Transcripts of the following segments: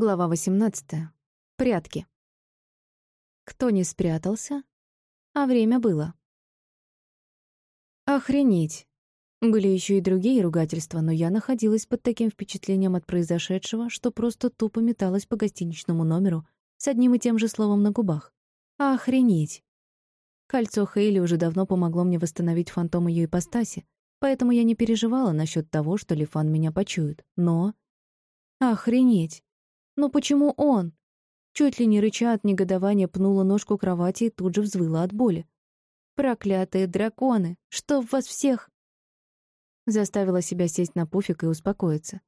Глава 18. Прятки. Кто не спрятался? А время было. Охренеть. Были еще и другие ругательства, но я находилась под таким впечатлением от произошедшего, что просто тупо металась по гостиничному номеру с одним и тем же словом на губах. Охренеть. Кольцо Хейли уже давно помогло мне восстановить фантом ее ипостаси, поэтому я не переживала насчет того, что Лифан меня почует. Но... Охренеть. Но почему он? Чуть ли не рыча от негодования пнула ножку кровати и тут же взвыла от боли. «Проклятые драконы! Что в вас всех?» Заставила себя сесть на пуфик и успокоиться.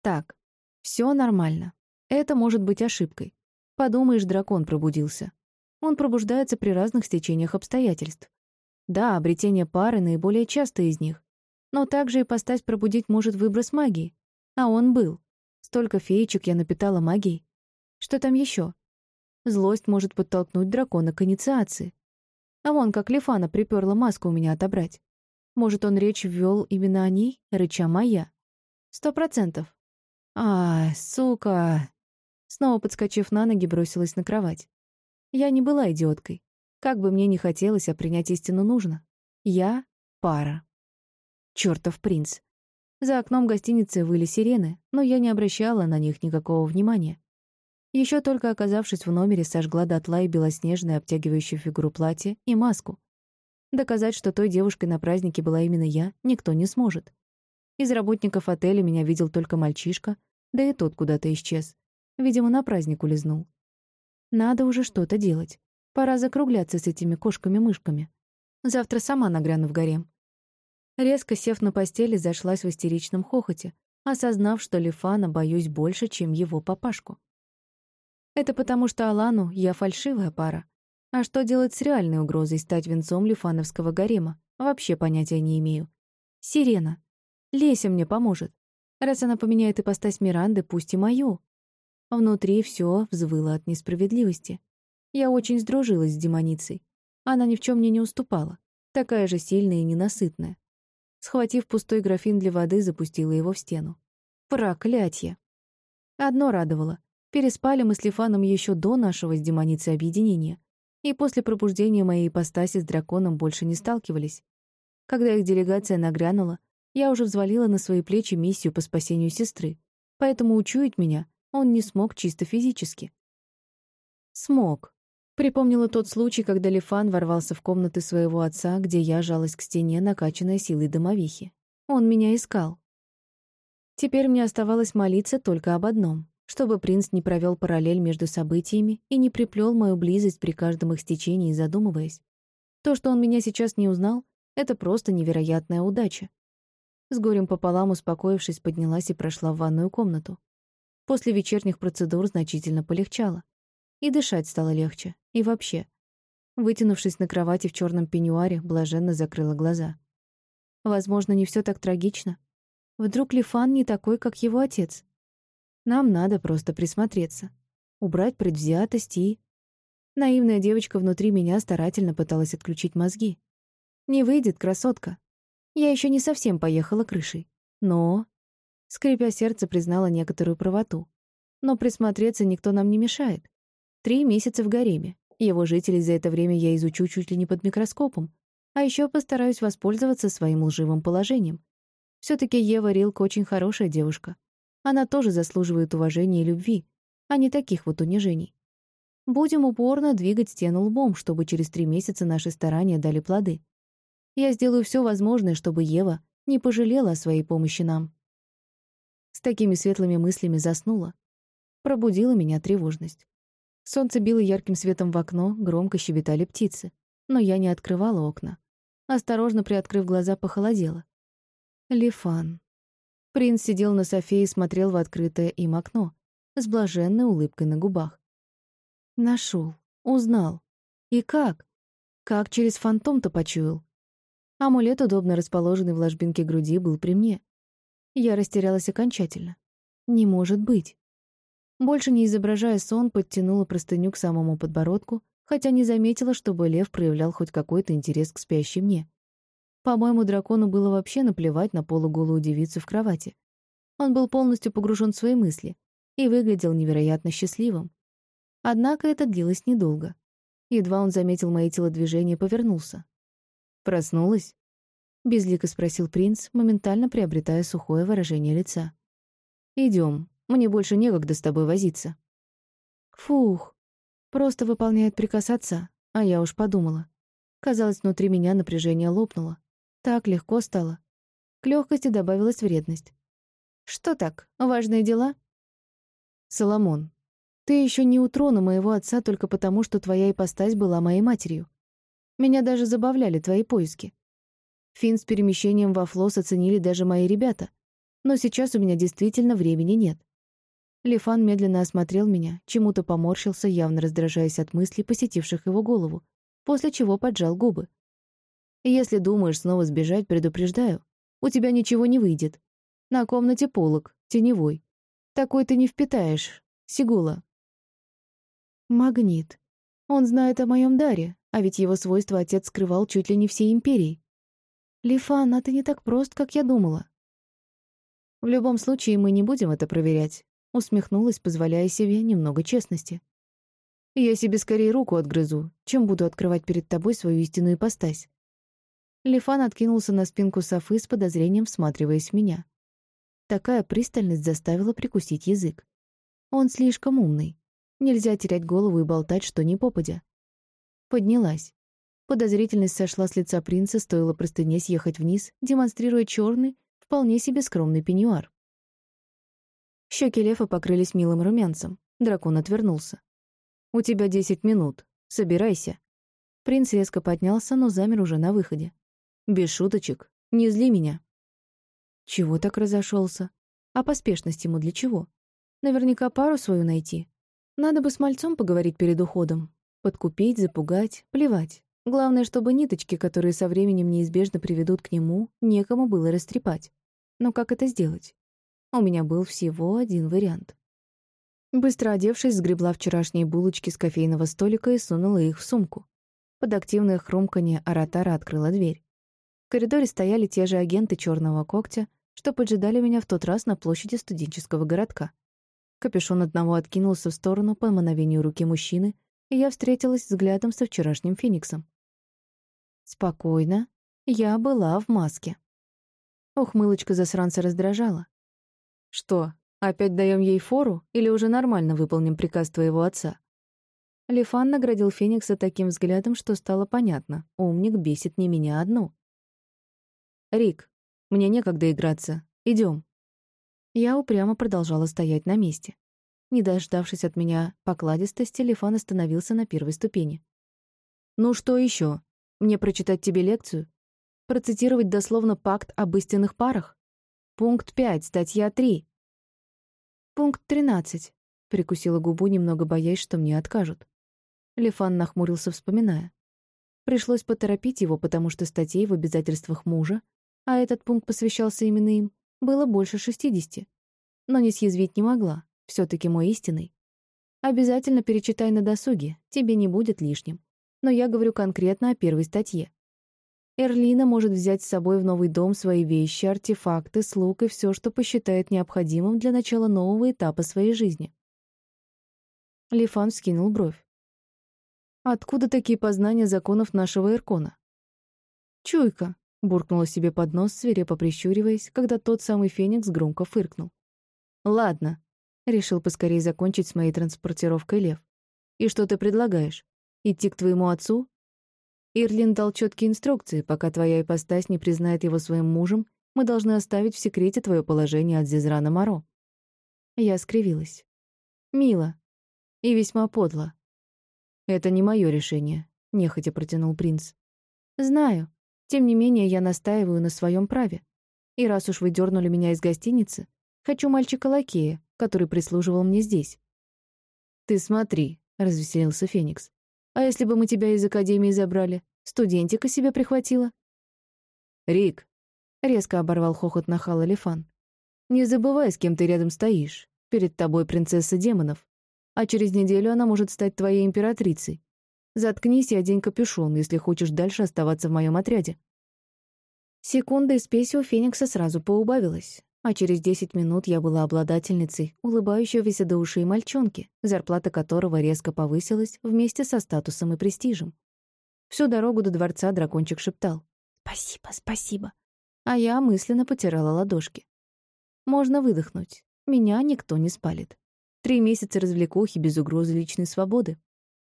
«Так, все нормально. Это может быть ошибкой. Подумаешь, дракон пробудился. Он пробуждается при разных стечениях обстоятельств. Да, обретение пары — наиболее частое из них. Но также и постать пробудить может выброс магии. А он был. Столько феечек я напитала магией. Что там еще? Злость может подтолкнуть дракона к инициации. А вон как Лифана приперла маску у меня отобрать. Может, он речь ввел именно о ней, рыча моя? Сто процентов. А, сука. Снова подскочив на ноги, бросилась на кровать. Я не была идиоткой. Как бы мне ни хотелось, а принять истину нужно. Я — пара. Чёртов принц. За окном гостиницы выли сирены, но я не обращала на них никакого внимания. Еще только оказавшись в номере, сожгла дотла и белоснежное, обтягивающее фигуру платье и маску. Доказать, что той девушкой на празднике была именно я, никто не сможет. Из работников отеля меня видел только мальчишка, да и тот куда-то исчез. Видимо, на праздник улизнул. Надо уже что-то делать. Пора закругляться с этими кошками-мышками. Завтра сама нагряну в гарем. Резко сев на постели, зашлась в истеричном хохоте, осознав, что Лифана боюсь больше, чем его папашку. Это потому, что Алану я фальшивая пара. А что делать с реальной угрозой стать венцом лифановского гарема, вообще понятия не имею. Сирена. Леся мне поможет. Раз она поменяет ипостась Миранды, пусть и мою. Внутри все взвыло от несправедливости. Я очень сдружилась с демоницей. Она ни в чем мне не уступала. Такая же сильная и ненасытная. Схватив пустой графин для воды, запустила его в стену. Проклятье! Одно радовало. Переспали мы с Лифаном еще до нашего с демоницей объединения. И после пробуждения моей ипостаси с драконом больше не сталкивались. Когда их делегация нагрянула, я уже взвалила на свои плечи миссию по спасению сестры, поэтому учуять меня он не смог чисто физически. Смог. Припомнила тот случай, когда Лифан ворвался в комнаты своего отца, где я жалась к стене, накачанная силой домовихи. Он меня искал. Теперь мне оставалось молиться только об одном, чтобы принц не провел параллель между событиями и не приплел мою близость при каждом их стечении, задумываясь. То, что он меня сейчас не узнал, это просто невероятная удача. С горем пополам успокоившись, поднялась и прошла в ванную комнату. После вечерних процедур значительно полегчало. И дышать стало легче. И вообще. Вытянувшись на кровати в черном пеньюаре, блаженно закрыла глаза. Возможно, не все так трагично. Вдруг Лифан не такой, как его отец. Нам надо просто присмотреться. Убрать предвзятость и... Наивная девочка внутри меня старательно пыталась отключить мозги. Не выйдет, красотка. Я еще не совсем поехала крышей. Но... Скрипя сердце, признала некоторую правоту. Но присмотреться никто нам не мешает. Три месяца в гареме. Его жителей за это время я изучу чуть ли не под микроскопом. А еще постараюсь воспользоваться своим лживым положением. все таки Ева Рилк очень хорошая девушка. Она тоже заслуживает уважения и любви, а не таких вот унижений. Будем упорно двигать стену лбом, чтобы через три месяца наши старания дали плоды. Я сделаю все возможное, чтобы Ева не пожалела о своей помощи нам. С такими светлыми мыслями заснула. Пробудила меня тревожность. Солнце било ярким светом в окно, громко щебетали птицы. Но я не открывала окна. Осторожно приоткрыв глаза, похолодела. Лифан. Принц сидел на софе и смотрел в открытое им окно, с блаженной улыбкой на губах. Нашел, узнал. И как? Как через фантом-то почуял? Амулет, удобно расположенный в ложбинке груди, был при мне. Я растерялась окончательно. Не может быть. Больше не изображая сон, подтянула простыню к самому подбородку, хотя не заметила, чтобы лев проявлял хоть какой-то интерес к спящей мне. По-моему, дракону было вообще наплевать на полуголую девицу в кровати. Он был полностью погружен в свои мысли, и выглядел невероятно счастливым. Однако это длилось недолго. Едва он заметил мои телодвижения, повернулся. «Проснулась?» — безлико спросил принц, моментально приобретая сухое выражение лица. Идем, мне больше некогда с тобой возиться». «Фух, просто выполняет приказ отца, а я уж подумала. Казалось, внутри меня напряжение лопнуло. Так легко стало. К легкости добавилась вредность. «Что так, важные дела?» «Соломон, ты еще не у трона моего отца только потому, что твоя ипостась была моей матерью. Меня даже забавляли твои поиски. Фин с перемещением во Флос оценили даже мои ребята. Но сейчас у меня действительно времени нет. Лифан медленно осмотрел меня, чему-то поморщился, явно раздражаясь от мыслей, посетивших его голову, после чего поджал губы. «Если думаешь снова сбежать, предупреждаю. У тебя ничего не выйдет. На комнате полок, теневой. Такой ты не впитаешь, Сигула». Магнит. Он знает о моем даре, а ведь его свойства отец скрывал чуть ли не всей империи. Лифан, а ты не так прост, как я думала. В любом случае, мы не будем это проверять. Усмехнулась, позволяя себе немного честности. Я себе скорее руку отгрызу, чем буду открывать перед тобой свою истинную ипостась. Лифан откинулся на спинку софы с подозрением, всматриваясь в меня. Такая пристальность заставила прикусить язык. Он слишком умный. Нельзя терять голову и болтать, что ни попадя. Поднялась. Подозрительность сошла с лица принца, стоило простыне съехать вниз, демонстрируя черный, вполне себе скромный пеньюар. Щеки Лефа покрылись милым румянцем. Дракон отвернулся. «У тебя десять минут. Собирайся». Принц резко поднялся, но замер уже на выходе. «Без шуточек. Не зли меня». Чего так разошелся? А поспешность ему для чего? Наверняка пару свою найти. Надо бы с мальцом поговорить перед уходом. Подкупить, запугать, плевать. Главное, чтобы ниточки, которые со временем неизбежно приведут к нему, некому было растрепать. Но как это сделать? У меня был всего один вариант. Быстро одевшись, сгребла вчерашние булочки с кофейного столика и сунула их в сумку. Под активное хрумканье Аратара открыла дверь. В коридоре стояли те же агенты черного когтя, что поджидали меня в тот раз на площади студенческого городка. Капюшон одного откинулся в сторону по мановению руки мужчины, и я встретилась взглядом со вчерашним Фениксом. Спокойно. Я была в маске. Ухмылочка засранца раздражала. «Что, опять даем ей фору или уже нормально выполним приказ твоего отца?» Лифан наградил Феникса таким взглядом, что стало понятно. Умник бесит не меня одну. «Рик, мне некогда играться. Идем. Я упрямо продолжала стоять на месте. Не дождавшись от меня покладистости, Лифан остановился на первой ступени. «Ну что еще? Мне прочитать тебе лекцию? Процитировать дословно пакт об истинных парах? Пункт 5, статья 3. Пункт 13. Прикусила губу, немного боясь, что мне откажут. Лефан нахмурился, вспоминая. Пришлось поторопить его, потому что статей в обязательствах мужа, а этот пункт посвящался именно им, было больше шестидесяти. Но не съязвить не могла, все таки мой истинный. Обязательно перечитай на досуге, тебе не будет лишним но я говорю конкретно о первой статье. Эрлина может взять с собой в новый дом свои вещи, артефакты, слуг и все, что посчитает необходимым для начала нового этапа своей жизни. Лифан скинул бровь. «Откуда такие познания законов нашего Эркона?» «Чуйка», — буркнула себе под нос, свирепо прищуриваясь, когда тот самый Феникс громко фыркнул. «Ладно», — решил поскорее закончить с моей транспортировкой Лев. «И что ты предлагаешь? Идти к твоему отцу? Ирлин дал четкие инструкции. Пока твоя ипостась не признает его своим мужем, мы должны оставить в секрете твое положение от Зизрана Моро. Я скривилась. Мило. И весьма подло. Это не мое решение, нехотя протянул принц. Знаю. Тем не менее, я настаиваю на своем праве. И раз уж вы дернули меня из гостиницы, хочу мальчика-лакея, который прислуживал мне здесь. Ты смотри, развеселился Феникс. А если бы мы тебя из академии забрали? Студентика себе прихватила?» «Рик», — резко оборвал хохот нахал Элефан, «не забывай, с кем ты рядом стоишь. Перед тобой принцесса демонов. А через неделю она может стать твоей императрицей. Заткнись и одень капюшон, если хочешь дальше оставаться в моем отряде». Секунда из спеси у Феникса сразу поубавилась. А через десять минут я была обладательницей улыбающегося до ушей мальчонки, зарплата которого резко повысилась вместе со статусом и престижем. Всю дорогу до дворца дракончик шептал «Спасибо, спасибо», а я мысленно потирала ладошки. Можно выдохнуть. Меня никто не спалит. Три месяца развлекухи без угрозы личной свободы.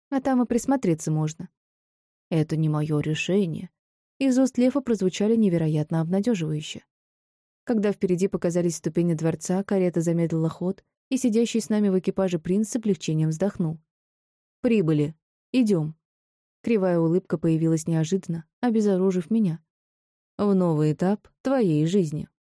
А там и присмотреться можно. Это не мое решение. Из уст Лефа прозвучали невероятно обнадеживающе. Когда впереди показались ступени дворца, карета замедлила ход, и сидящий с нами в экипаже принц с облегчением вздохнул. «Прибыли. Идем. Кривая улыбка появилась неожиданно, обезоружив меня. «В новый этап твоей жизни».